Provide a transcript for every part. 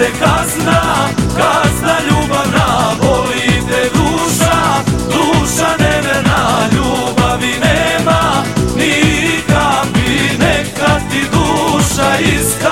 te kazna, kazna ljubavna Boli te duša, duša nevena Ljubavi nema, nikad bi neka ti duša iska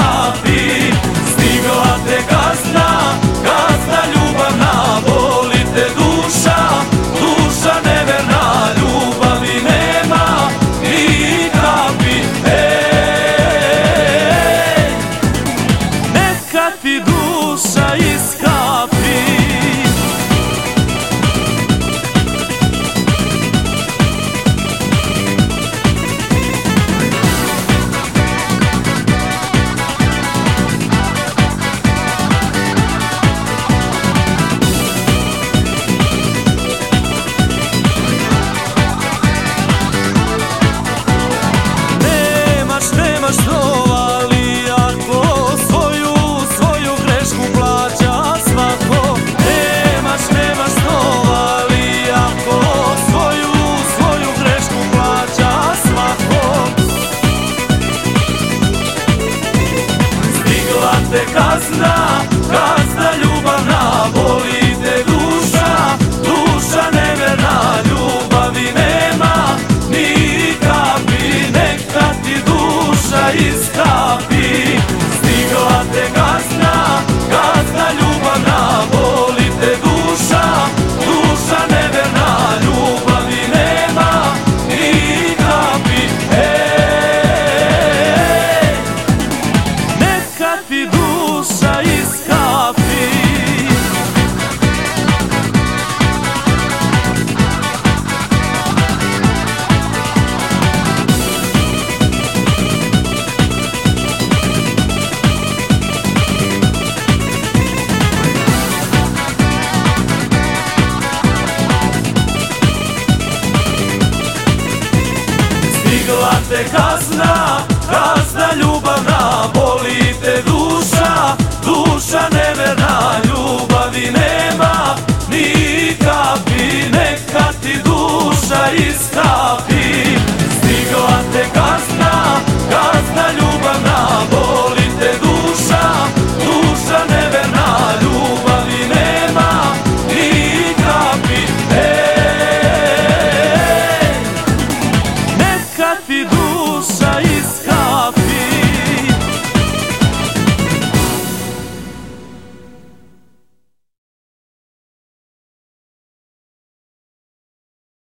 te kazna, kazna ljubavna Boli te duša, duša neverna Ljubavi nema ni kapi, neka ti duša iskapi. se kasna, kasna Cafiduça e